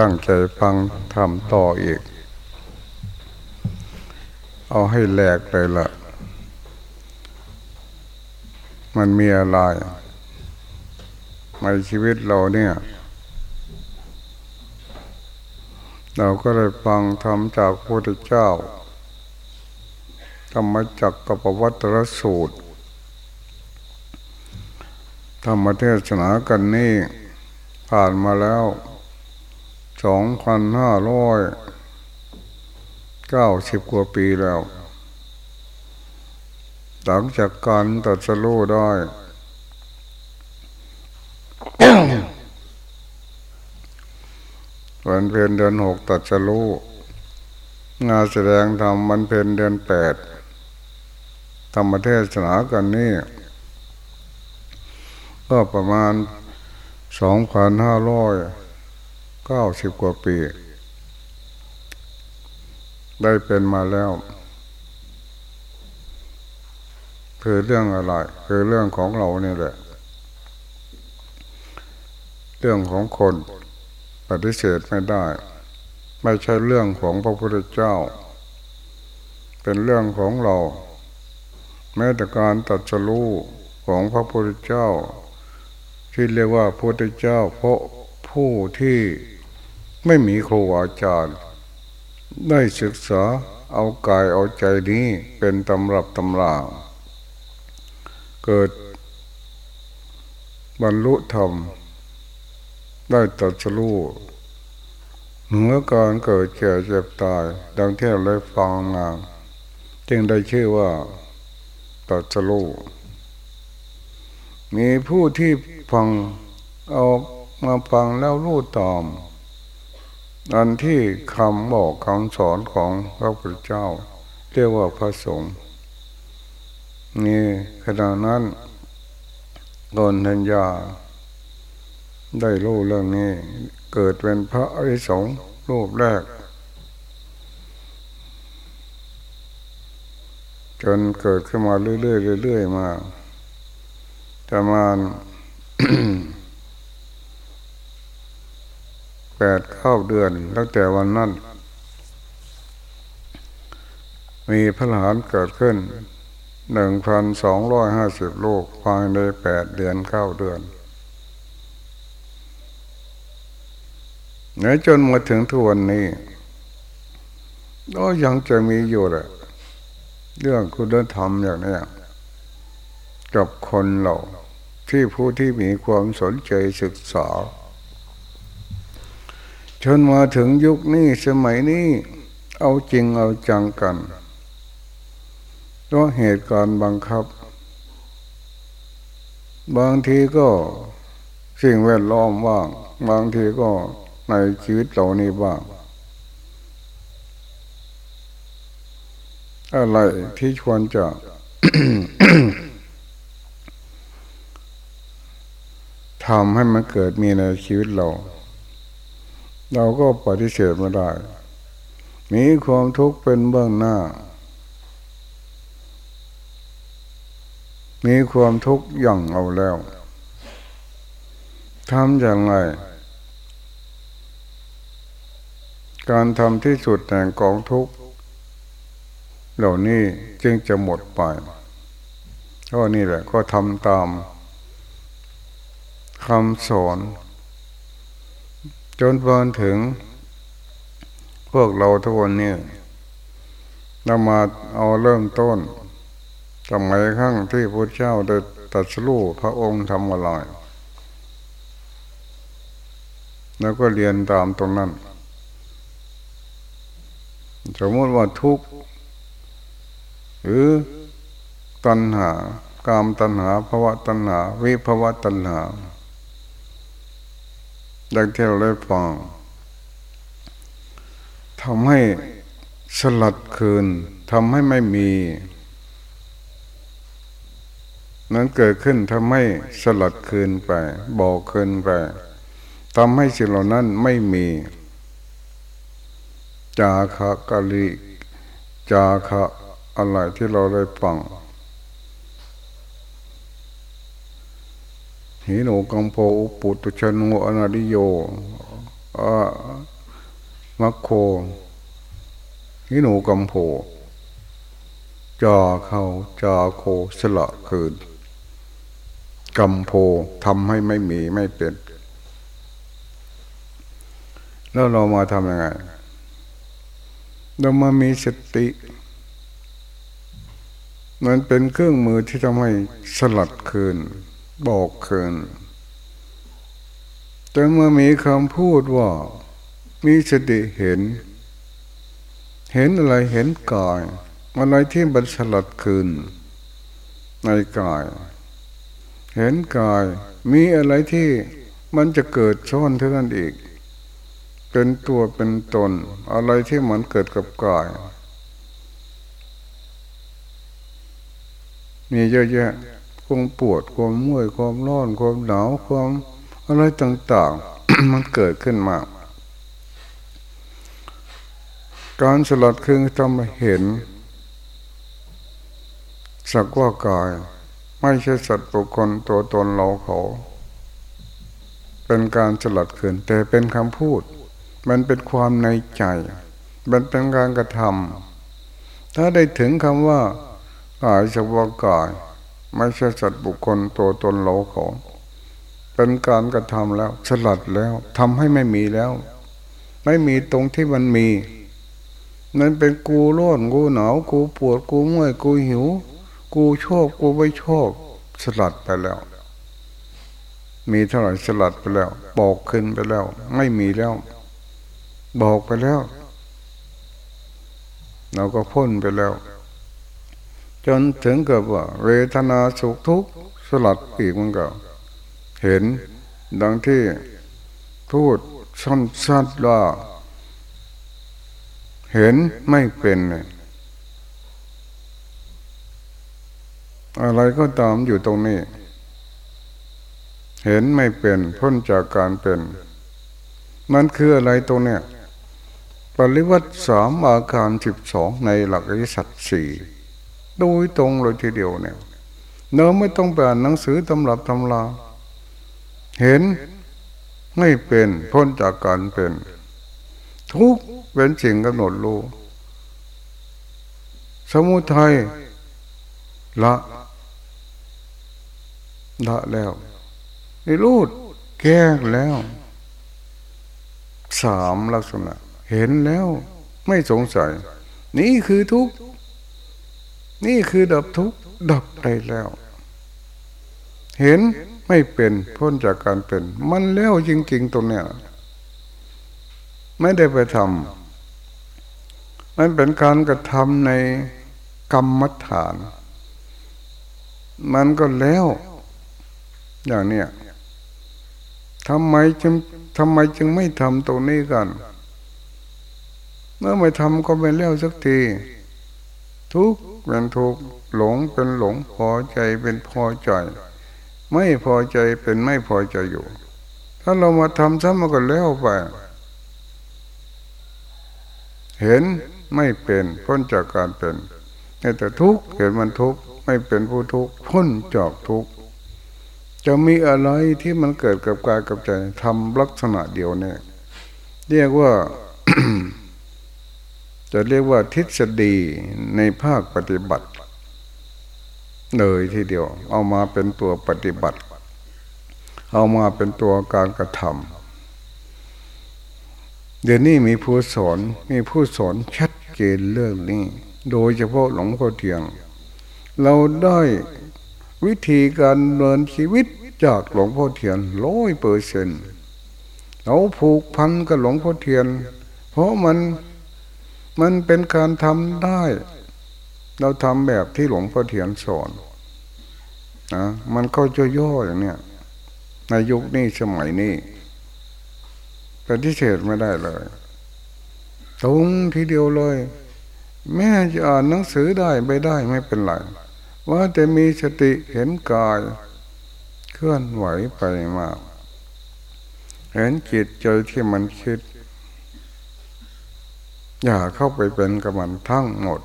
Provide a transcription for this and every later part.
ตั้งใจฟังทำต่ออีก เอาให้แหลกเลยละ่ะ มันมีอะไรในชีวิตเราเนี่ย เราก็เลยฟังทำจากพระพุทธเจ้า ธรรมจักกับวัตรสูตร ธรรมเทศนากันนี่ผ่านมาแล้ว สองพันห้าร้อยเก้าสิบกว่าปีแล้ว หลังจากการตัดสรู้ได้ วันเพ็ญเดือนหกตัดสรู้งานแสดงธรรมมันเพ็ญเดือนแปดธรรมเทศนากันนี่ ก็ประมาณสองพันห้าร้อย ก้าสิบกว่าปี ได้เป็นมาแล้ว คือเรื่องอะไร คือเรื่องของเราเนี่ยแหละ เรื่องของคนปฏิเสธไม่ได้ ไม่ใช่เรื่องของพระพุทธเจ้า เป็นเรื่องของเรา แม้แต่การตัดสู้ของพระพุทธเจ้าที่เรียกว่าพระพุทธเจ้าเพราะผู้ที่ ไม่มีครูอาจารย์ ได้ศึกษาเอากายเอาใจนี้เป็นตำรับตำราเกิดบรรลุธรรม ได้ตัดสู้เหนือการเกิดแก่เจ็บตาย ดังที่เราได้ฟังมาจึงได้ชื่อว่าตัดสู้มีผู้ที่ฟังเอามาฟังแล้วรู้ตาม อันที่คำบอกคำสอนของพระพุทธเจ้า เรียกว่าพระสงฆ์นี่ขณะนั้นโดนทัญญา ได้รู้เรื่องนี้ เกิดเป็นพระอริสงฆ์รูปแรก จนเกิดขึ้นมาเรื่อยๆเรื่อยๆมาประมาณแปดเข้าเดือนตั้งแต่วันนั้น มีพระหานเกิดขึ้นหนึ่งพันสองร้อยห้าสิบลูกภายในแปดเดือนเข้าเดือนเนื้อจนมาถึงทุกวันนี้ก็ยังจะมีอยู่แหละเรื่องคุณธรรมอย่างนี้กับคนเราที่ผู้ที่มีความสนใจศึกษา จนมาถึงยุคนี้สมัยนี้เอาจริงเอาจังกันเพราะเหตุการณ์บังคับ บางทีก็สิ่งแวดล้อมบ้างบางทีก็ในชีวิตเรานี้บ้าง อะไรที่ควรจะทำให้มันเกิดมีในชีวิตเรา เราก็ปฏิเสธไม่ได้ มีความทุกข์เป็นเบื้องหน้า มีความทุกข์ย่างเอาแล้วทำอย่างไร การทำที่สุดแห่งกองทุกข์เหล่านี้จึงจะหมดไปก็นี่แหละ ก็ทำตามคำสอน จนพอนถึง พวกเราทุกคนเนี่ยเรามาเอาเริ่มต้นสมัยข้งที่พระเจ้าได้ตัดสู้พระองค์ทำอะไรแล้วก็เรียนตามตรงนั้น สมมติว่าทุกข์หรือตัณหากามตัณหาภาวะตัณหา วิภาวะตัณหา ดังที่เราได้ฟังทำให้สลัดคืนทำให้ไม่มี นั้นเกิดขึ้นทำให้สลัดคืนไป บอกคืนไปทำให้สิ่งเหล่านั้นไม่มี จาคะกะลิจาคะอะไรที่เราได้ฟัง หิโนกัมโพอุปุตุชนโออนาดิโยมัคโคหิหนูกำโพจาเขาจาโคสละคืนกำโพทำให้ไม่มีไม่เป็น แล้วเรามาทำยังไง เรามามีสติ มันเป็นเครื่องมือที่ทำให้สลัดคืน บอกคืนแต่เมื่อมีคำพูดว่า มีสติเห็น เห็นอะไรเห็นกายอะไรที่บันสลัดคืน ในกาย เห็นกาย มีอะไรที่มันจะเกิดช่อนเท่านั้นอีก เป็นตัวเป็นตน อะไรที่มันเกิดกับกายมีเยอะแยะ ความปวดความเมื่อยความร้อนความหนาวความอะไรต่างๆ มันเกิดขึ้นมา การสลัดคือทำให้เห็น สักว่ากาย ไม่ใช่สัตว์บุคคลตัวตนเราเขา เป็นการสลัดคืนแต่เป็นคำพูด มันเป็นความในใจ มันเป็นการกระทำถ้าได้ถึงคำว่ากายสักว่ากาย ไม่ใช่สัตว์บุคคลตัวตนเราเขาเป็นการกระทำแล้วสลัดแล้วทำให้ไม่มีแล้ว ไม่มีตรงที่มันมี นั่นเป็นกูร้อนกูหนาวกูปวดกูเมื่อยกูหิว กูชอบกูไม่ชอบสลัดไปแล้ว มีเท่าไหร่สลัดไปแล้ว บอกขึ้นไปแล้ว ไม่มีแล้ว บอกไปแล้ว เราก็พ้นไปแล้ว จนถึงกับว่า เวทนาสุขทุกข์สลัดอีกมันก็ เห็นดังที่พูดสั้นๆว่า เห็นไม่เป็นอะไรก็ตามอยู่ตรงนี้ เห็นไม่เป็นพ้นจากการเป็น มันคืออะไรตรงเนี้ยปริวัติสามอาการสิบสองในหลักอริสัตสี่ โดยตรงเลยทีเดียวเนี่ยเนื้อไม่ต้องไปอ่านหนังสือตำรับตำราเห็นไม่เป็นพ้นจากการเป็น ทุกเป็นสิ่งกำหนดรู้สมุทัยละละแล้วไอ้รูดแก้แล้วสามลักษณะ เห็นแล้วไม่สงสัย นี่คือทุก นี่คือดับทุกดับได้แล้ว เห็นไม่เป็นพ้นจากการเป็น มันแล้วจริง ๆตรงเนี้ยไม่ได้ไปทำมันเป็นการกระทำในกรรมฐาน มันก็แล้ว อย่างเนี้ยทำไมจึงทำไมจึงไม่ทำตรงนี้กัน เมื่อไม่ทำก็ไม่แล้วสักที ทุก เป็นทุกข์หลงเป็นหลงพอใจเป็นพอใจ ไม่พอใจเป็นไม่พอใจอยู่ ถ้าเรามาทำซ้ำมันก็แล้วไป เห็นไม่เป็นพ้นจากการเป็นแต่ทุกข์เห็นมันทุกข์ไม่เป็นผู้ทุกข์พ้นจากทุกข์จะมีอะไรที่มันเกิดกับกายกับใจทำลักษณะเดียวเนี่ยเรียกว่า จะเรียกว่าทฤษฎีในภาคปฏิบัติ เลยทีเดียว เอามาเป็นตัวปฏิบัติ เอามาเป็นตัวการกระทำเดี๋ยวนี้มีผู้สอนมีผู้สอนชัดเจนเรื่องนี้ โดยเฉพาะหลวงพ่อเทียง เราได้วิธีการเดินชีวิตจากหลวงพ่อเทียนร้อยเปอร์เซนเราผูกพันกับหลวงพ่อเทียน เพราะมัน มันเป็นการทำได้ เราทำแบบที่หลวงพ่อเทียนสอนนะมันก็จะย่ออย่างเนี้ยในยุคนี้สมัยนี้แต่ที่เฉดไม่ได้เลยตรงทีเดียวเลย แม่จะอ่านหนังสือได้ไม่ได้ไม่เป็นไร ว่าจะมีสติเห็นกาย เคลื่อนไหวไปมา เห็นจิตใจที่มันคิด อย่าเข้าไปเป็นกับมันทั้งหมด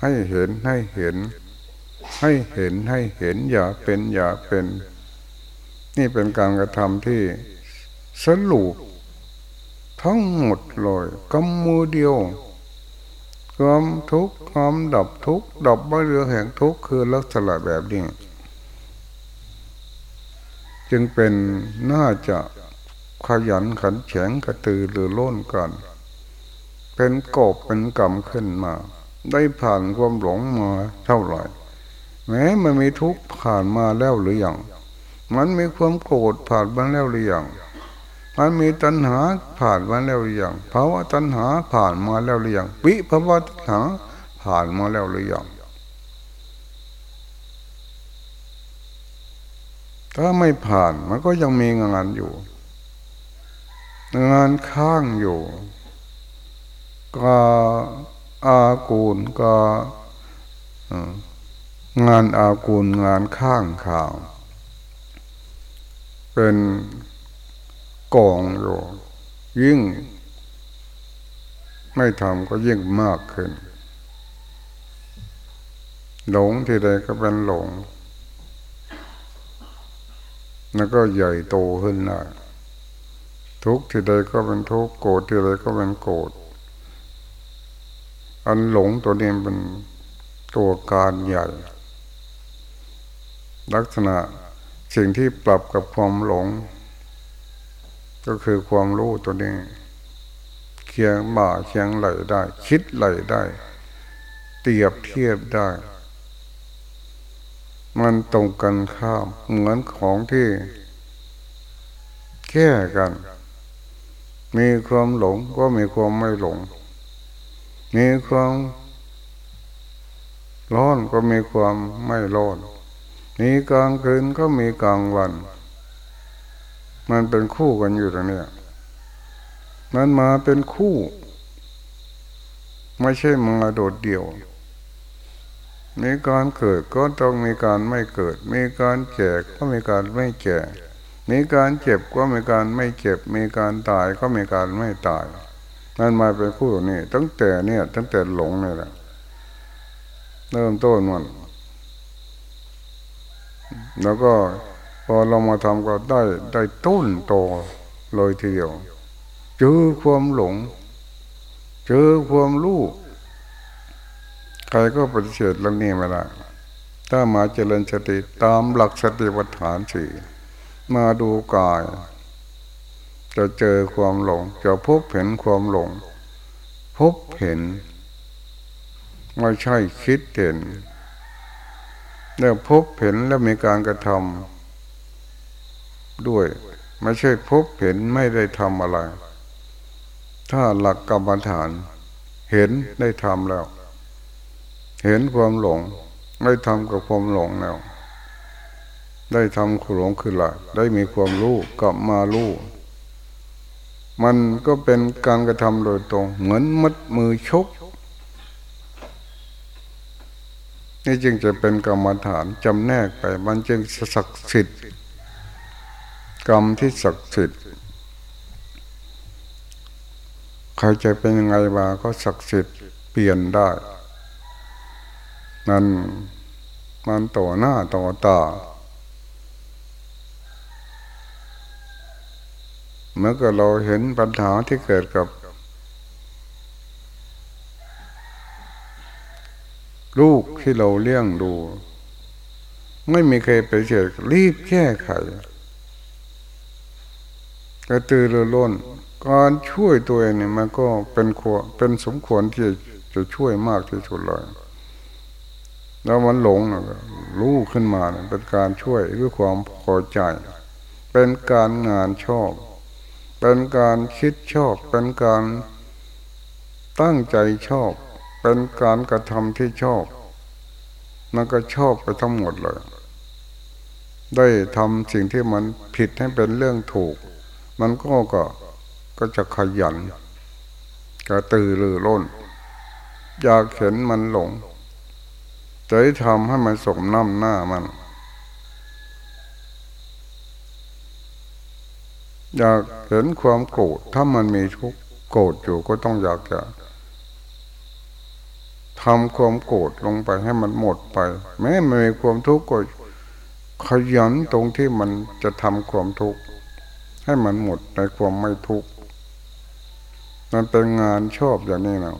ให้เห็นให้เห็น ให้เห็นให้เห็น อย่าเป็นอย่าเป็น นี่เป็นการกระทำที่สรุปทั้งหมดเลยกำมือเดียวความทุกข์ความดับทุกข์ดับไม่เรือแห่งทุกข์คือลักษณะแบบนี้ จึงเป็นน่าจะขยันขันแข็งกระตือหรือล้นกัน เป็นกบเป็นกรรมขึ้นมา ได้ผ่านความหลงมาเท่าไหร่แม้มันมีทุกข์ผ่านมาแล้วหรือยังมันมีความโกรธผ่านมาแล้วหรือยังมันมีตัณหาผ่านมาแล้วหรือยังภาวะตัณหาผ่านมาแล้วหรือยังวิภาวะตัณหาผ่านมาแล้วหรือยังถ้าไม่ผ่านมันก็ยังมีงานอยู่ งานข้างอยู่ ก็อากูลก็งานอากูลงานข้างข่าว เป็นกองอยู่ยิ่ง ไม่ทำก็ยิ่งมากขึ้น หลงที่ใดก็เป็นหลง แล้วก็ใหญ่โตขึ้นได้ทุกที่ใดก็เป็นทุกโกรธที่ใดก็เป็นโกรธ อันหลงตัวนี้เป็นตัวการใหญ่ ลักษณะสิ่งที่ปรับกับความหลง ก็คือความรู้ตัวนี้เคียงบ่าเคียงไหลได้ คิดไหลได้ เตียบเทียบได้ มันตรงกันข้ามเหมือนของที่แค่กัน มีความหลงก็มีความไม่หลง มีความร้อนก็มีความไม่ร้อนมีกลางคืนก็มีกลางวัน มันเป็นคู่กันอยู่ตรงนี้มันมาเป็นคู่ ไม่ใช่มาโดดเดี่ยวมีการเกิดก็ต้องมีการไม่เกิด มีการแก่ก็มีการไม่แก่ มีการเจ็บก็มีการไม่เจ็บ มีการตายก็มีการไม่ตาย มันมาเป็นคู่นี่ตั้งแต่เนี่ย ตั้งแต่หลงนี่แหละเริ่มต้นมันแล้วก็พอเรามาทำก็ได้ได้ต้นโตเลยทีเดียวเจอความหลง เจอความรู้ใครก็ปฏิเสธเรื่องนี้ไม่ได้ถ้ามาเจริญสติตามหลักสติปัฏฐานสี่มาดูกาย จะเจอความหลง จะพบเห็นความหลง พบเห็น ไม่ใช่คิดเห็นแล้วพบเห็นแล้วมีการกระทำด้วย ไม่ใช่พบเห็นไม่ได้ทำอะไร ถ้าหลักกรรมฐาน เห็นได้ทำแล้ว เห็นความหลง ได้ทำกับความหลงแล้ว ได้ทำความหลงคือละได้มีความรู้กลับมารู้ มันก็เป็นการกระทำโดยตรง เหมือนมัดมือชกนี่จึงจะเป็นกรรมฐานจำแนกไป มันจึงศักดิ์สิทธิ์กรรมที่ศักดิ์สิทธิ์ใครจะเป็นยังไงมาก็ศักดิ์สิทธิ์เปลี่ยนได้นั่นมันต่อหน้าต่อตา เมื่อก็เราเห็นปัญหาที่เกิดกับ ลูกที่เราเลี้ยงดู ไม่มีใครไปเฉยรีบแก้ไขกระตือรือร้นการช่วยตัวเองเนี่ยมันก็เป็นควเป็นสมควรที่จะช่วยมากที่สุดเลยแล้วมันหลงนะรู้ขึ้นมาเป็นการช่วยด้วยความพอใจ เป็นการงานชอบ เป็นการคิดชอบ เป็นการตั้งใจชอบ เป็นการกระทำที่ชอบมันก็ชอบไปทั้งหมดเลย ได้ทำสิ่งที่มันผิดให้เป็นเรื่องถูก มันก็ก็ก็จะขยันกระตือรือร้นอยากเห็นมันหลงจะทำให้มันสมน้ำหน้ามัน อยากเห็นความโกรธถ้ามันมีทุกโกรธอยู่ก็ต้องอยากจะทำความโกรธลงไปให้มันหมดไป แม้ไม่มีความทุกข์ก็ขยันตรงที่มันจะทำความทุกข์ให้มันหมดในความไม่ทุกข์มันเป็นงานชอบอย่างนี้นะ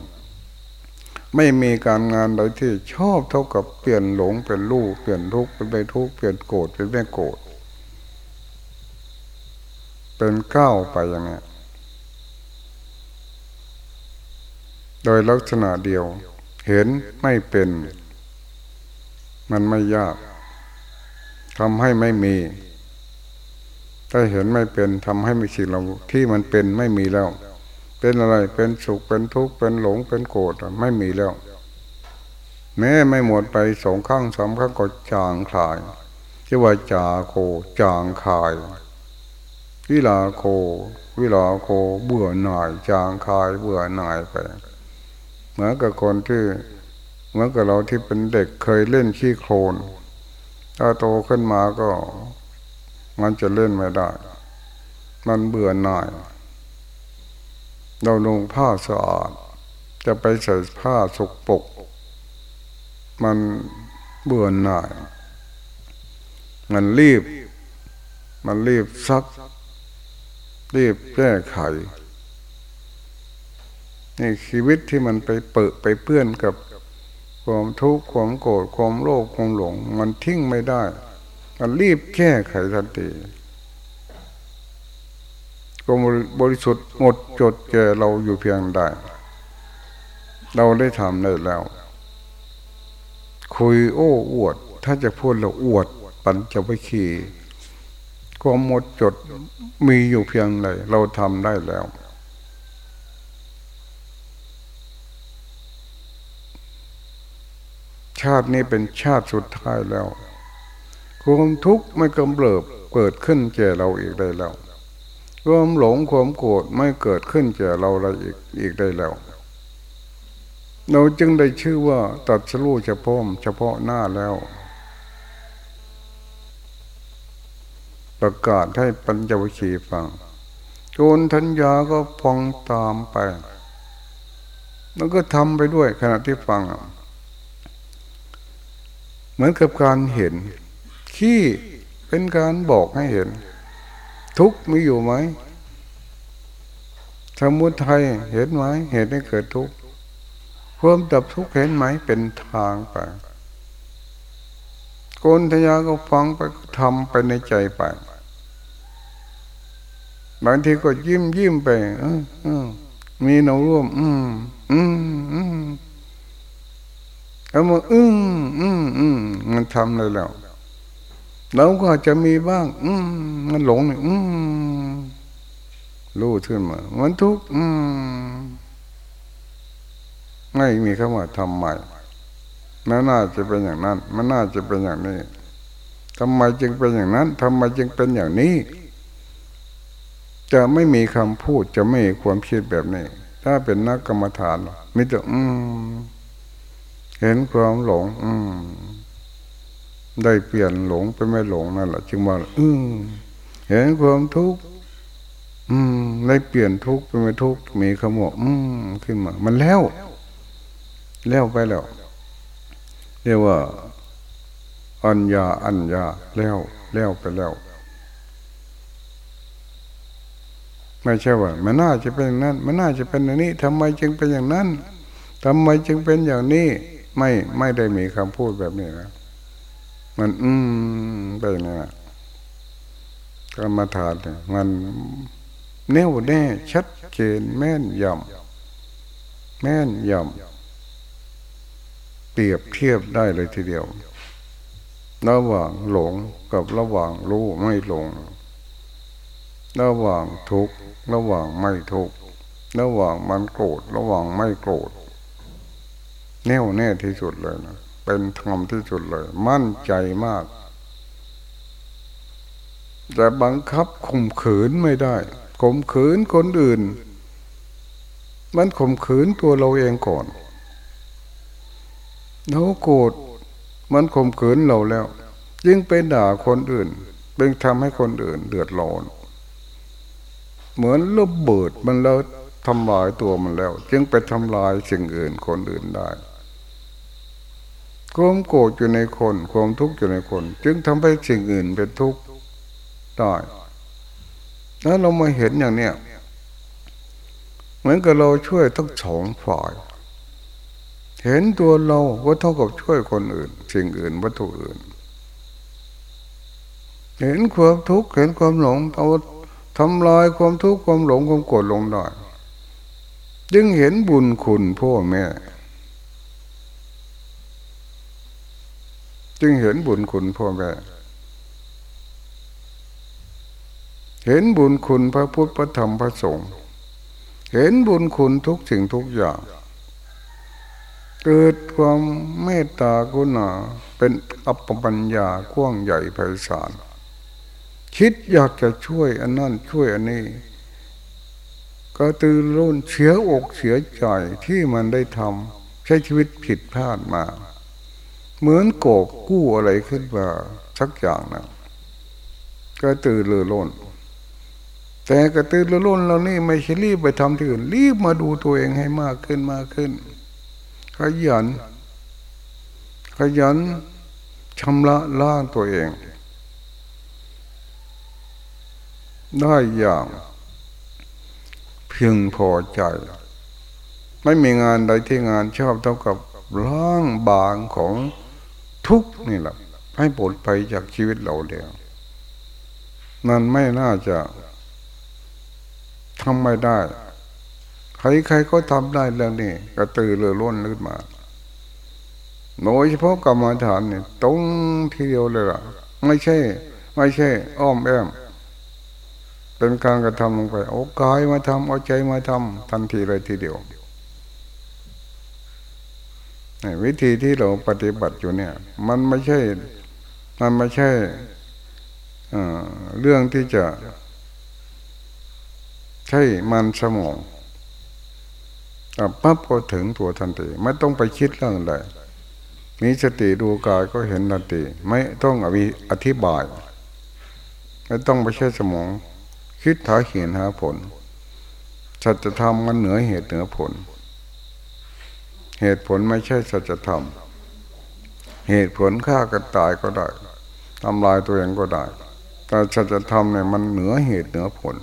ไม่มีการงานใดที่ชอบเท่ากับเปลี่ยนหลงเป็นรูปเปลี่ยนทุกข์เป็นไปทุกข์เปลี่ยนโกรธเป็นไม่โกรธ เป็นก้าวไปอย่างนี้โดยลักษณะเดียว เห็นไม่เป็น มันไม่ยากทำให้ไม่มี ถ้าเห็นไม่เป็นทำให้ไมีสิ่งเราที่มันเป็นไม่มีแล้ว เป็นอะไรเป็นสุขเป็นทุกข์เป็นหลงเป็นโกรธไม่มีแล้ว แม้ไม่หมดไปสองข้างสามข้างก็จางคลายที่ว่าจาโคจางคลาย วิลาโค วิลาโคเบื่อหน่ายจางคายเบื่อหน่ายไปเหมือนกับคนที่เหมือนกับเราที่เป็นเด็กเคยเล่นขี้โคลนถ้าโตขึ้นมาก็มันจะเล่นไม่ได้ มันเบื่อหน่าย เราลงผ้าสะอาด จะไปใส่ผ้าสกปกมันเบื่อหน่าย มันรีบ มันรีบซัก รีบแก้ไขนี่ชีวิตที่มันไปเปิดไปเปื้อนกับความทุกข์ความโกรธความโลภความหลง มันทิ้งไม่ได้ มันรีบแก้ไขทันทีความบริสุทธิ์หมดจดแก่เราอยู่เพียงใดเราได้ทำได้แล้ว คุยโอ้อวด ถ้าจะพูดเราอวด ปัญจวิคี ความหมดจดมีอยู่เพียงใดเราทำได้แล้ว ชาตินี้เป็นชาติสุดท้ายแล้วความทุกข์ไม่กำเริบเกิดขึ้นแก่เราอีกได้แล้วความหลงความโกรธไม่เกิดขึ้นแก่เราอะไรอีกอีกได้แล้ว เราจึงได้ชื่อว่าตัดสู้เฉพาะเฉพาะหน้าแล้ว ประกาศให้ปัญจวิชีฟังโจนทัญญาก็ฟังตามไป แล้วก็ทำไปด้วยขณะที่ฟัง เหมือนกับการเห็น ขี้เป็นการบอกให้เห็น ทุกมีอยู่ไหมสมุทัยเห็นไหมเหตุให้เกิดทุกข์ความดับทุกข์เห็นไหมเป็นทางไปโกนทยาก็ฟังไปทำไปในใจไป บางทีก็ยิ้มยิ้มไปมีเนาร่วม อืมอืมอืมแล้วมันอึ้งอืมอืมมันทำเลยแล้วเราก็จะมีบ้าง อืมมันหลงอืมรู้ขึ้นมา มันทุกข์อืมไม่มีคำว่าทำใหม่มันน่าจะเป็นอย่างนั้น มันน่าจะเป็นอย่างนี้ทำไมจึงเป็นอย่างนั้นทำไมจึงเป็นอย่างนี้ จะไม่มีคำพูดจะไม่มีความคิดแบบนี้ ถ้าเป็นนักกรรมฐานมิตรอืม เห็นความหลง อืม ได้เปลี่ยนหลงไปไม่หลงนั่นแหละจึงว่าอืมเห็นความทุกข์อืมได้เปลี่ยนทุกข์ไปไม่ทุกข์มีขมวอืมขึ้นมา มันแล้ว แล้วไปแล้ว เรียกว่า อัญญาอัญญาแล้วแล้วไปแล้ว ไม่ใช่ว่ามันน่าจะเป็นอย่างนั้น มันน่าจะเป็นอย่างนี้ทำไมจึงเป็นอย่างนั้นทำไมจึงเป็นอย่างนี้ ไม่ไม่ได้มีคำพูดแบบนี้นะมันอืมไปนี่ยกรรมฐานเนี่ยมันแน่วแน่ชัดเจนแม่นยำแม่นยำเปรียบเทียบได้เลยทีเดียว ระหว่างหลงกับระหว่างรู้ไม่หลง ระหว่างทุกข์ ระหว่างไม่ทุกข์ระหว่างมันโกรธระหว่างไม่โกรธแน่วแน่ที่สุดเลยนะเป็นธรรมที่สุดเลย มั่นใจมาก แต่บังคับข่มขืนไม่ได้ข่มขืนคนอื่น มันข่มขืนตัวเราเองก่อนเราโกรธมันข่มขืนเราแล้ว ยิ่งไปด่าคนอื่นเป็นทำให้คนอื่นเดือดร้อน เหมือนระเบิดมันแล้วทำลายตัวมันแล้ว จึงไปทำลายสิ่งอื่นคนอื่นได้ความโกรธอยู่ในคนความทุกข์อยู่ในคน จึงทำให้สิ่งอื่นเป็นทุกข์ได้แล้วเรามาเห็นอย่างเนี้ยเหมือนกับเราช่วยทั้งสองฝ่ายเห็นตัวเราก็เท่ากับช่วยคนอื่น สิ่งอื่นวัตถุอื่น เห็นความทุกข์เห็นความหลงเอา ทำลายความทุกข์ความหลงความโกรธลงได้จึงเห็นบุญคุณพ่อแม่ จึงเห็นบุญคุณพ่อแม่ เห็นบุญคุณพระพุทธพระธรรมพระสงฆ์เห็นบุญคุณทุกสิ่งทุกอย่าง เกิดความเมตตากุณาเป็นอัปปปัญญากว้างใหญ่ไพศาล คิดอยากจะช่วยอันนั้นช่วยอันนี้ก็ตื่นรุ่นเสียอกเสียใจที่มันได้ทำใช้ชีวิตผิดพลาดมา เหมือนโกบกู้อะไรขึ้นมาสักอย่างนะก็ตื่นรือล้นแต่กระตือรือร้นเรานี่ไม่ใช่รีบไปทำที่อื่นรีบมาดูตัวเองให้มากขึ้นมากขึ้น ขยัน ขยันชำระล้างตัวเอง ได้อย่างเพียงพอใจ ไม่มีงานใดที่งานชอบเท่ากับร่างบางของทุกนี่แหละให้ปลดไปจากชีวิตเราเดียวนั่นไม่น่าจะทำไม่ได้ ใครๆก็ทำได้เรื่องนี้กระตือรือร้นขึ้นมาโดยเฉพาะกรรมฐานเนี่ยตรงทีเดียวเลยล่ะ ไม่ใช่ ไม่ใช่ อ้อมแอม เป็นการกระทำลงไปเอากายมาทำเอาใจมาทำทันทีเลยทีเดียววิธีที่เราปฏิบัติอยู่เนี่ย มันไม่ใช่ มันไม่ใช่เรื่องที่จะ ใช่มันสมองปั๊บก็ถึงตัวทันทีไม่ต้องไปคิดเรื่องใดมีสติดูกายก็เห็นทันทีไม่ต้องอธิบาย ไม่ต้องไปใช้สมอง คิดหาเหตุหาผลสัจธรรมมันเหนือเหตุเหนือผล เหตุผลไม่ใช่สัจธรรม เหตุผลฆ่ากันตายก็ได้ทำลายตัวเองก็ได้ แต่สัจธรรมเนี่ยมันเหนือเหตุเหนือผล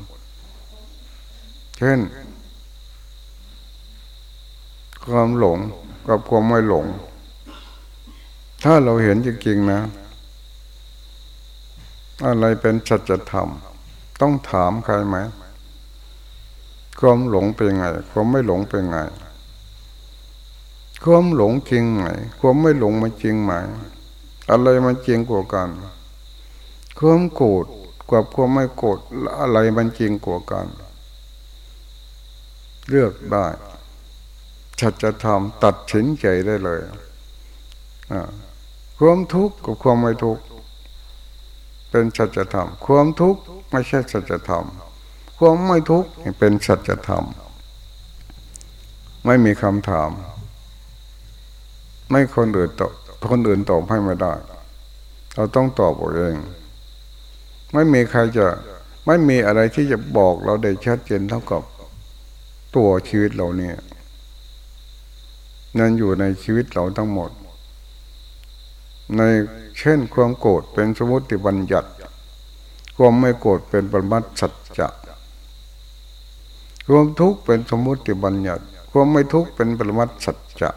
เช่น ความหลงกับความไม่หลง ถ้าเราเห็นจริงๆนะ อะไรเป็นสัจธรรม ต้องถามใครไหมความหลงเป็นไง ความไม่หลงเป็นไง ความหลงจริงไหมความไม่หลงมันจริงไหมอะไรมันจริงกว่ากัน ความโกรธกับความไม่โกรธอะไรมันจริงกว่ากัน เลือกได้ฉัดจะทำตัดสินใจได้เลยความทุกข์กับความไม่ทุกข์เป็นสัจธรรมความทุกข์ ไม่ใช่สัจธรรมความไม่ทุกข์เป็นสัจธรรม ไม่มีคำถาม ไม่คนอื่นตอบคนอื่นตอบให้ไม่ได้ เราต้องตอบเอง ไม่มีใครจะไม่มีอะไรที่จะบอกเราได้ชัดเจนเท่ากับตัวชีวิตเราเนี่ยนั่นอยู่ในชีวิตเราทั้งหมด ในเช่นความโกรธเป็นสมมติบัญญัติ ความไม่โกรธเป็นปรมัตสัจจะความทุกข์เป็นสมมติบัญญัติความไม่ทุกข์เป็นปรมัตสัจจะ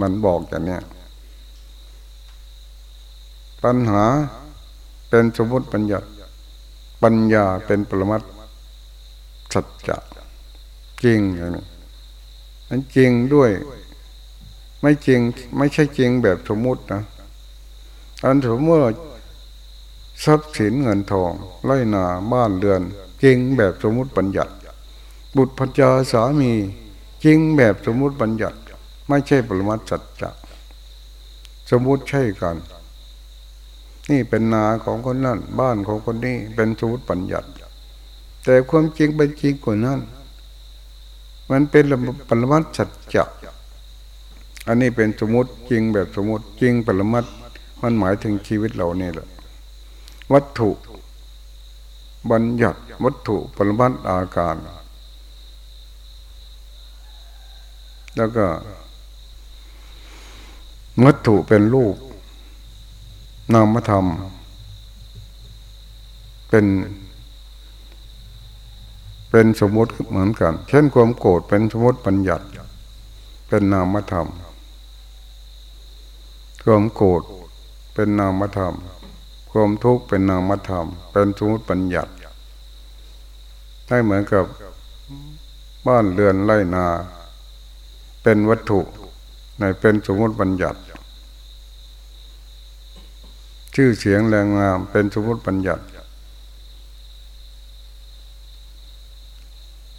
มันบอกอย่างนี้ปัญหาเป็นสมมติบัญญัติปัญญาเป็นปรมัตสัจจะจริงอย่างนี้มันจริงด้วย ไม่จริงไม่ใช่จริงแบบสมมุตินะอันสมมติ ทรัพย์สินเงินทองไร่นาบ้านเรือนจริงแบบสมมุติบัญญัติ บุตรพัญญาสามีจริงแบบสมมุติบัญญัติ ไม่ใช่ปรมัตสัจจะสมมุติใช่กัน นี่เป็นนาของคนนั้น บ้านของคนนี้เป็นสมมติบัญญัติ แต่ความจริงเป็นจริงกว่านั้น มันเป็นปรมัตสัจจะอันนี้เป็นสมมติจริงแบบสมมติจริงปรมัตมันหมายถึงชีวิตเรานี่แหละ วัตถุบัญญัติวัตถุปรมัตอาการ แล้วก็ วัตถุเป็นรูป นามธรรม เป็น เป็นสมมติเหมือนกัน เช่นความโกรธเป็นสมมติบัญญัติ เป็นนามธรรม ความโกรธเป็นนามธรรม ความทุกข์เป็นนามธรรม เป็นสมมติบัญญัติได้เหมือนกับบ้านเรือนไร่นา เป็นวัตถุในเป็นสมมติบัญญัติ ชื่อเสียงแรงงามเป็นสมมติบัญญัติ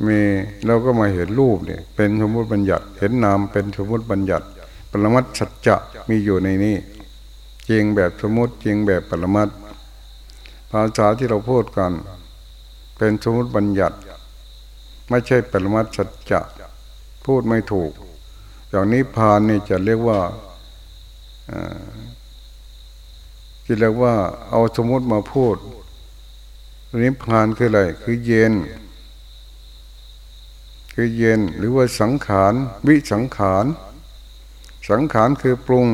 มีเราก็มาเห็นรูปเนี่ยเป็นสมมติบัญญัติ เห็นนามเป็นสมมติบัญญัติ ปรมัตสัจจะมีอยู่ในนี้ จริงแบบสมมติจริงแบบปรมัตภาษาที่เราพูดกัน เป็นสมมติบัญญัติ ไม่ใช่ปรมัตสัจจะพูดไม่ถูก อย่างนี้พานนี่จะเรียกว่าที่เรียกว่าเอาสมมติมาพูดนิพพานคืออะไร คือเย็น คือเย็นหรือว่าสังขาร วิสังขาร สังขารคือปรุง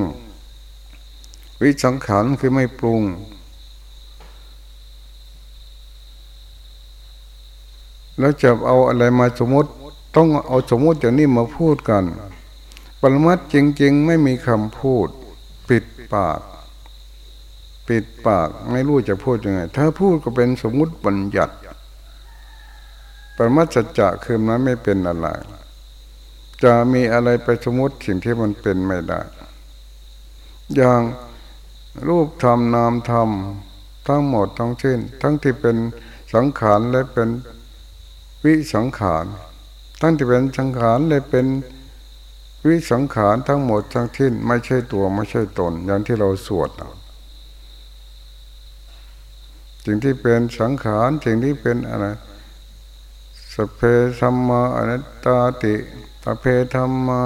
วิสังขารคือไม่ปรุง แล้วจะเอาอะไรมาสมมติ ต้องเอาสมมติอย่างนี้มาพูดกัน ปรมัตจริง ๆ ไม่มีคำพูด ปิดปาก ปิดปากไม่รู้จะพูดยังไง ถ้าพูดก็เป็นสมมติบัญญัติ ปรมัจจะคือมันไม่เป็นอะไรจะมีอะไรไปสมมติสิ่งที่มันเป็นไม่ได้ อย่าง รูปธรรมนามธรรมทั้งหมดทั้งสิ้น ทั้งที่เป็นสังขารและเป็นวิสังขารทั้งที่เป็นสังขารและเป็นวิสังขารทั้งหมดทั้งสิ้นไม่ใช่ตัวไม่ใช่ตน อย่างที่เราสวดสิ่งที่เป็นสังขารสิ่งที่เป็นอะไรสเพธรรมาอนัตตาติสเพธรรมา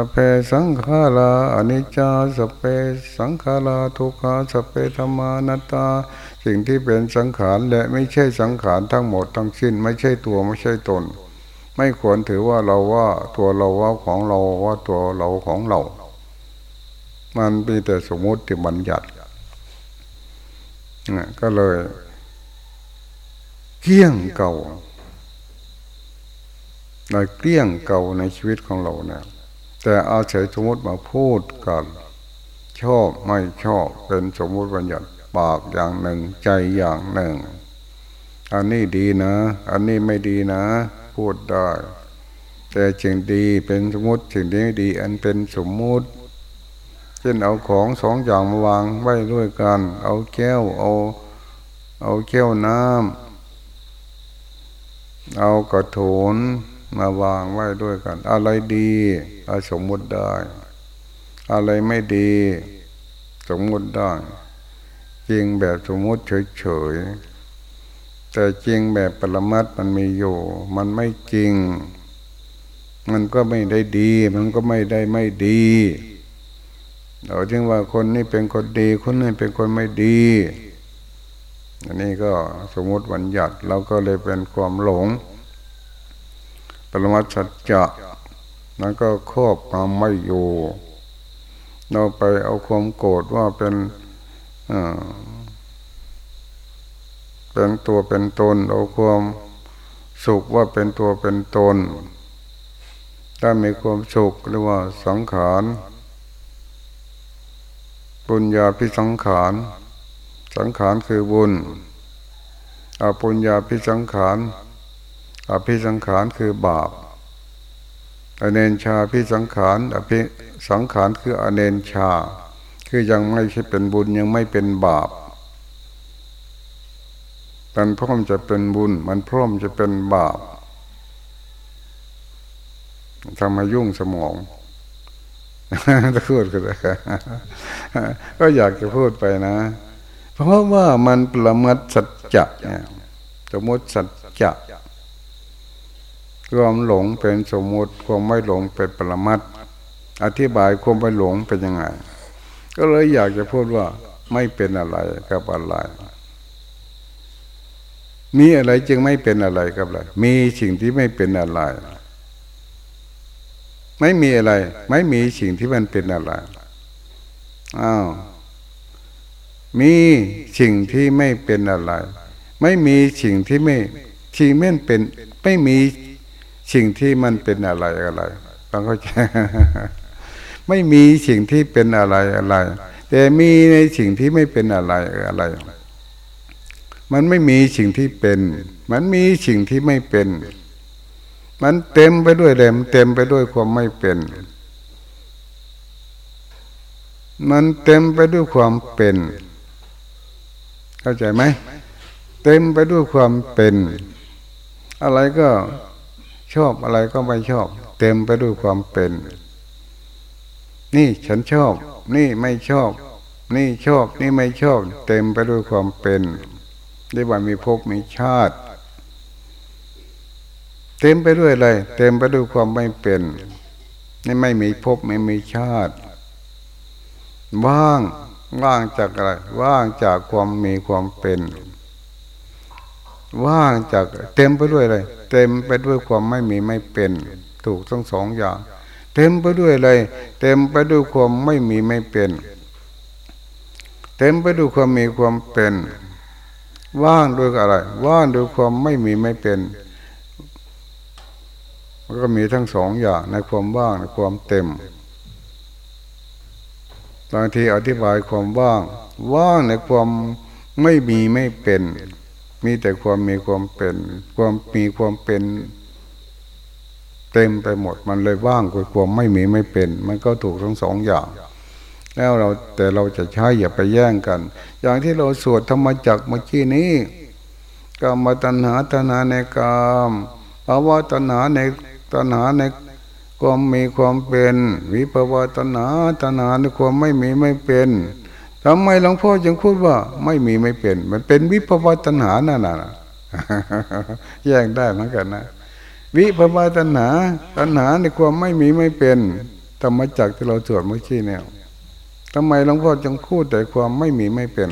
สเพสังขาราอนิจจาสเพสังขาราทุกขาสเพธรรมานัตตา สิ่งที่เป็นสังขารและไม่ใช่สังขารทั้งหมดทั้งสิ้น ไม่ใช่ตัวไม่ใช่ตน ไม่ควรถือว่าเราว่าตัวเราว่าของเราว่าตัวเราของเรา มันมีแต่สมมติที่บัญญัติก็เลยเกี่ยงเก่าเราเกี้ยงเก่าในชีวิตของเราเนี่ย แต่อาศัยสมมติมาพูดกัน ชอบไม่ชอบเป็นสมมติบัญญัติปากอย่างหนึ่งใจอย่างหนึ่ง อันนี้ดีนะ อันนี้ไม่ดีนะ พูดได้ แต่สิ่งดีเป็นสมมติสิ่งที่ไม่ดี อันเป็นสมมติเช่นเอาของสองอย่างมาวางไว้ด้วยกัน เอาแก้วเอา เอาแก้วน้ำเอากระโถน มาวางไว้ด้วยกัน อะไรดีอาสมมุติได้ อะไรไม่ดี สมมุติได้ จริงแบบสมมุติเฉยๆแต่จริงแบบปรมัตมันมีอยู่ มันไม่จริง มันก็ไม่ได้ดี มันก็ไม่ได้ไม่ดีเราจึงว่าคนนี้เป็นคนดีคนนี้เป็นคนไม่ดีอันนี้ก็สมมติวันหยัดเราก็เลยเป็นความหลง ปรมัตสัจจะนั้นก็ครอบงำไม่อยู่ เราไปเอาความโกรธว่าเป็นเป็นตัวเป็นตนเอาความสุขว่าเป็นตัวเป็นตน ถ้ามีความสุขเรียกว่าสังขารปุญญาพิสังขาร สังขารคือบุญอาปุญญาพิสังขาร อภิสังขารคือบาปอเนนชาพิสังขารอภิสังขารคืออเนนชา คือยังไม่ใช่เป็นบุญยังไม่เป็นบาปมันพร้อมจะเป็นบุญ มันพร้อมจะเป็นบาปทำมายุ่งสมองจะพูดก็ได้ก็อยากจะพูดไปนะ เพราะว่ามันประมัดสัจจะเนี่ยสมมติสัจจะ ความหลงเป็นสมมุติความไม่หลงเป็นปรมัตอธิบายความไม่หลงเป็นยังไง ก็เลยอยากจะพูดว่าไม่เป็นอะไรกับอะไร มีอะไรจึงไม่เป็นอะไรกับอะไร มีสิ่งที่ไม่เป็นอะไร ไม่มีอะไร ไม่มีสิ่งที่มันเป็นอะไร อ้าว มีสิ่งที่ไม่เป็นอะไร ไม่มีสิ่งที่ไม่สิ่งไม่เป็น ไม่มี สิ่งที่มันเป็นอะไรอะไรต้องเข้าใจไม่มีสิ่งที่เป็นอะไรอะไร แต่มีในสิ่งที่ไม่เป็นอะไรอะไร มันไม่มีสิ่งที่เป็น มันมีสิ่งที่ไม่เป็น มันเต็มไปด้วยเต็มเต็มไปด้วยความไม่เป็น มันเต็มไปด้วยความเป็น เข้าใจไหม เต็มไปด้วยความเป็น อะไรก็ ชอบอะไรก็ไม่ชอบ เต็มไปด้วยความเป็น นี่ฉันชอบ นี่ไม่ชอบ นี่ชอบ นี่ไม่ชอบ เต็มไปด้วยความเป็นได้ว่ามีภพมีชาติ เต็มไปด้วยอะไรเต็มไปด้วยความไม่เป็นนี่ไม่มีภพไม่มีชาติ ว่างว่างจากอะไร ว่างจากความมีความเป็น ว่างจากเต็มไปด้วยอะไรเต็มไปด้วยความไม่มีไม่เป็น ถูกทั้งสองอย่าง เต็มไปด้วยอะไรเต็มไปด้วยความไม่มีไม่เป็น เต็มไปด้วยความมีความเป็น ว่างด้วยอะไร ว่างด้วยความไม่มีไม่เป็นมันก็มีทั้งสองอย่างในความว่างในความเต็มบางทีอธิบายความว่าง ว่างในความไม่มีไม่เป็น มีแต่ความมีความเป็น ความมีความเป็นเต็มไปหมดมันเลยว่างกับความไม่มีไม่เป็น มันก็ถูกทั้งสองอย่าง แล้วเราแต่เราจะใช้อย่าไปแย่งกัน อย่างที่เราสวดธรรมจักเมื่อกี้นี้กามตัณหาตัณหาในกามภาวะตัณหาในตัณหาในความมีความเป็น วิภาวะตัณหาตัณหาในความไม่มีไม่เป็น ทำไมหลวงพ่อจึงพูดว่า ไม่มีไม่เป็น มันเป็นวิภาวตัณหานั่นน่ะแยกได้เหมือนกันนะวิภาวตัณหา ตัณหาในความไม่มีไม่เป็นธรรมจักที่เราสวดเมื่อกี้เนี่ยทำไมหลวงพ่อจึงพูดแต่ความไม่มีไม่เป็น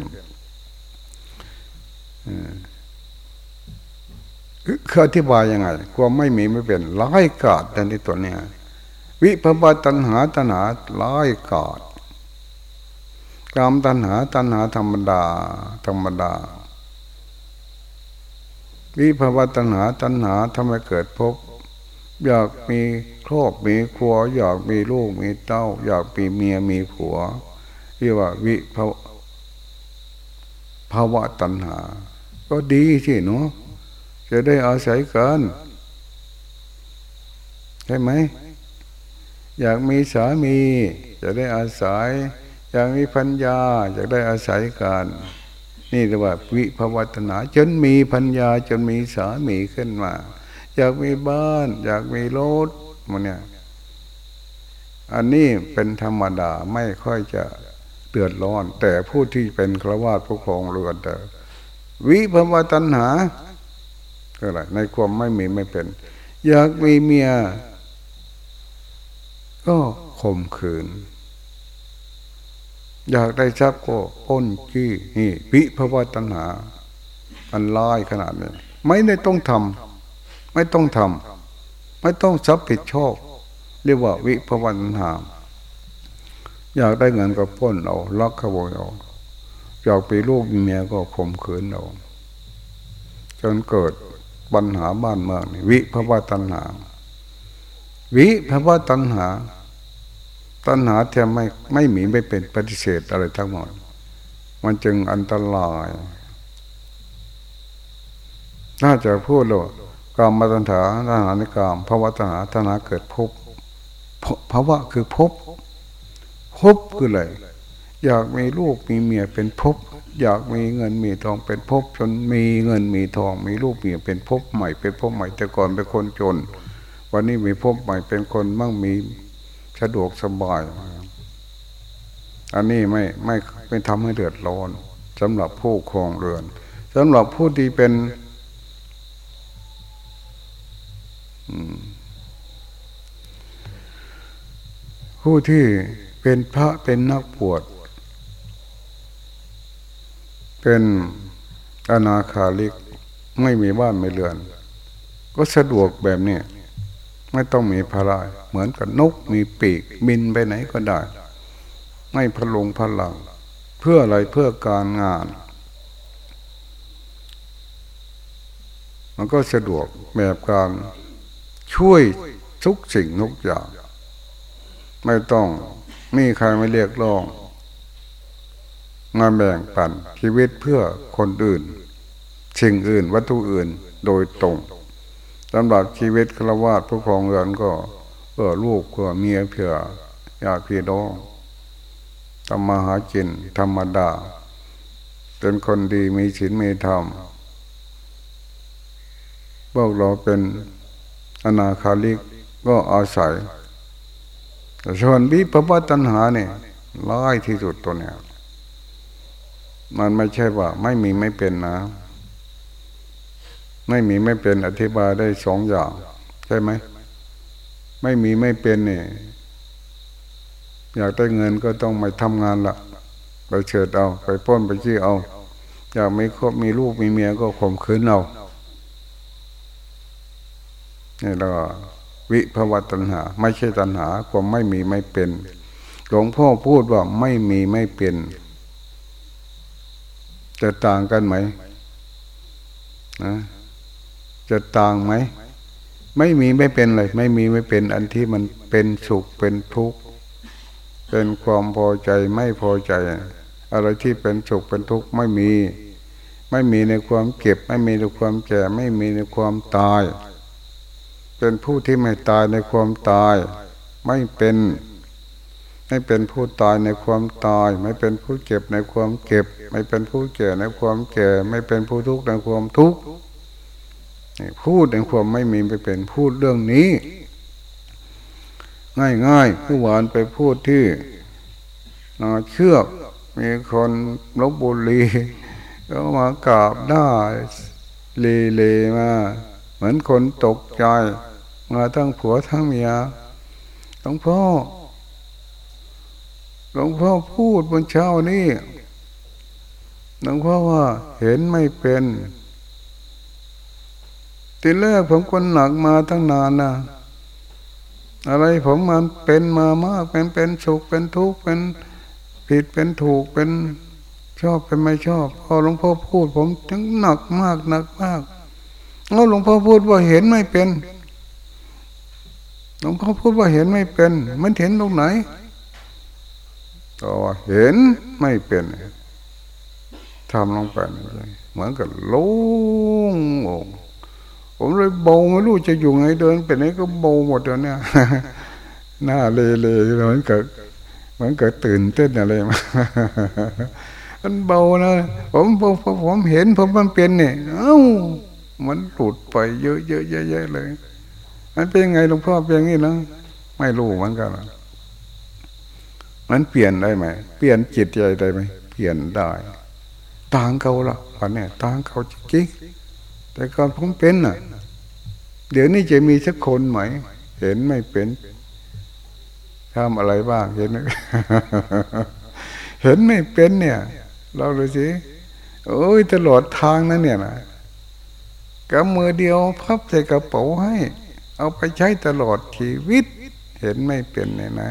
คืออธิบายยังไง ความไม่มีไม่เป็นร้ายกาดในตัวเนี้ยวิภวตัณหาตัณหาร้ายกาด กามตัณหาตัณหาธรรมดา ธรรมดา วิภาวะตัณหาตัณหาทำให้เกิดพบ อยากมีครอบมีครัว อยากมีลูกมีเต้า อยากมีเมียมีผัวเรียกว่าวิภาวภาวะตัณหา ก็ดีที่เนาะจะได้อาศัยกันใช่ไหม อยากมีสามี จะได้อาศัย อยากมีพัญญาจะได้อาศัยกัน นี่เรียกว่าวิภาวตนา จนมีพัญญาจนมีสามีขึ้นมา อยากมีบ้าน อยากมีรถมันเนี่ยอันนี้เป็นธรรมดาไม่ค่อยจะเดือดร้อน แต่ผู้ที่เป็นครวาสผู้ครองเรือนแต่วิภาวตัณหาอะไรในความไม่มีไม่เป็น อยากมีเมีย ก็ข่มขืน อยากได้ทรัพย์ก็ป้นจี้นี่วิภาวตัณหาอันลายขนาดนี้ไม่ได้ต้องทำไม่ต้องทำไม่ต้องรับผิดชอบเรียกว่าวิภาวตัณหาอยากได้เงินก็ป้นเอาลักขโมยเอาอยากไปลูกมีเมียก็ข่มขืนเอาจนเกิดปัญหาบ้านเมืองวิภาวะตัณหา วิภาวะตัณหา ตัณหาแทบไม่ไม่มีไม่เป็นปฏิเสธอะไรทั้งหมด มันจึงอันตราย น่าจะพูดเลยกามตัณหาตัณหาในกามภาวะตัณหาตัณหาเกิดภพภาวะคือภพภพคืออะไรอยากมีลูกมีเมียเป็นภพอยากมีเงินมีทองเป็นภพจนมีเงินมีทอง มีลูกมีเป็นภพใหม่เป็นภพใหม่แต่ก่อนเป็นคนจน วันนี้มีภพใหม่เป็นคนมั่งมี สะดวกสบาย อันนี้ไม่ไม่ไม่ทำให้เดือดร้อนสำหรับผู้ครองเรือนสำหรับผู้ที่เป็นผู้ที่เป็นพระเป็นนักบวชเป็นอนาคาลิกไม่มีบ้านไม่เรือน ก็สะดวกแบบนี้ ไม่ต้องมีภาระเหมือนกับนกมีปีกบินไปไหนก็ได้ ไม่พลงพลัง เพื่ออะไรเพื่อการงาน มันก็สะดวกแบบการช่วยทุกสิ่งทุกอย่าง ไม่ต้องมีใครไม่เรียกร้องมาแบ่งปันชีวิตเพื่อคนอื่นสิ่งอื่นวัตถุอื่นโดยตรง สำหรับชีวิตฆราวาสผู้ครองเรือนก็เพื่อลูกเพื่อเมียเพื่อญาติพี่น้องทำมาหากินธรรมดาเป็นคนดีมีศีลมีธรรมพวกเราเป็นอนาคาลิกก็อาศัยแต่ส่วนวิปวัตัญหาเนี่ยร้ายที่สุดตัวเนี้ยมันไม่ใช่ว่า ไม่มีไม่เป็นนะ ไม่มีไม่เป็นอธิบายได้สองอย่าง ใช่ไหม ไม่มีไม่เป็นเนี่ยอยากได้เงินก็ต้องไปทำงานละไปเฉิดเอา ไปป้นไปชี้เอา อยากไม่ครบมีลูกมีเมียก็ข่มขืนเอานี่เราวิภวตัณหา ไม่ใช่ตัณหาความไม่มีไม่เป็นหลวงพ่อพูดว่าไม่มีไม่เป็นจะต่างกันไหมนะ จะต่างไหม ไม่มีไม่เป็นเลย ไม่มีไม่เป็นอันที่มันเป็นสุขเป็นทุกข์เป็นความพอใจไม่พอใจ อะไรที่เป็นสุขเป็นทุกข์ไม่มี ไม่มีในความเก็บ ไม่มีในความแก่ ไม่มีในความตาย เป็นผู้ที่ไม่ตายในความตาย ไม่เป็นไม่เป็นผู้ตายในความตาย ไม่เป็นผู้เก็บในความเก็บ ไม่เป็นผู้แก่ในความแก่ ไม่เป็นผู้ทุกข์ในความทุกข์ พูดในความไม่มีไปเป็นพูดเรื่องนี้ ง่ายๆผู้วานไปพูดที่นาเชือก มีคนลบบุรีก็มากราบหน้าเลเลมา เหมือนคนตกใจ มาทั้งผัวทั้งเมียหลวงพ่อหลวงพ่อพูดบนเช้านี้หลวงพ่อว่าเห็นไม่เป็น ทีแรกผมคนหนักมาตั้งนานนะอะไรผมมันเป็นมามากเป็นเป็นสุขเป็นทุกข์เป็นผิดเป็นถูกเป็นชอบเป็นไม่ชอบ พอหลวงพ่อพูด ผมถึงหนักมากหนักมากแล้วหลวงพ่อพูดว่าเห็นไม่เป็นหลวงพ่อพูดว่าเห็นไม่เป็น มันเห็นตรงไหนก็เห็นไม่เป็นทำลงไปเหมือนกับโล่งอก ผมเลยเบาไม่รู้จะอยู่ไงเดินไปไหนก็เบาหมดแล้วเนี่ยหน้าเลเลเหมือนกับเหมือนกับตื่นเต้นอะไรมามันเบานะผมผมผมเห็นผมมันเป็นเนี่ยเอ้ามันหลุดไปเยอะเยอะแยะเลยมันเป็นไงหลวงพ่อเป็นย่างนี้นะไม่รู้เหมือนกันมันเปลี่ยนได้ไหมเปลี่ยนจิตใจได้ไหมเปลี่ยนได้ต่างเขาละอันนี้ต่างเขาจริง แต่ก่อนผมเป็นน่ะ เดี๋ยวนี้จะมีสักคนไหม เห็นไม่เป็นทำอะไรบ้างเห็นไหมเห็นไม่เป็นเนี่ยเราเลยสิโอ้ยตลอดทางนั้นเนี่ยนะกำมือเดียวพับใส่กระเป๋าให้ เอาไปใช้ตลอดชีวิต เห็นไม่เป็นเนี่ยนะ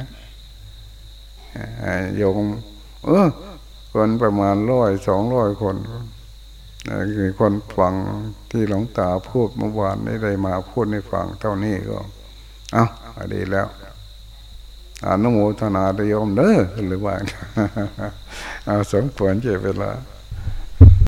โยมเออคนประมาณร้อยสองร้อยคนคือคนฟัง ที่หลวงตาพูดเมื่อวานนี้ได้มาพูดในฟังเท่านี้ก็ เอาดีแล้วอนุโมทนาได้ยอมเนอหรือว่าเอาสมควรเจ็บเวลา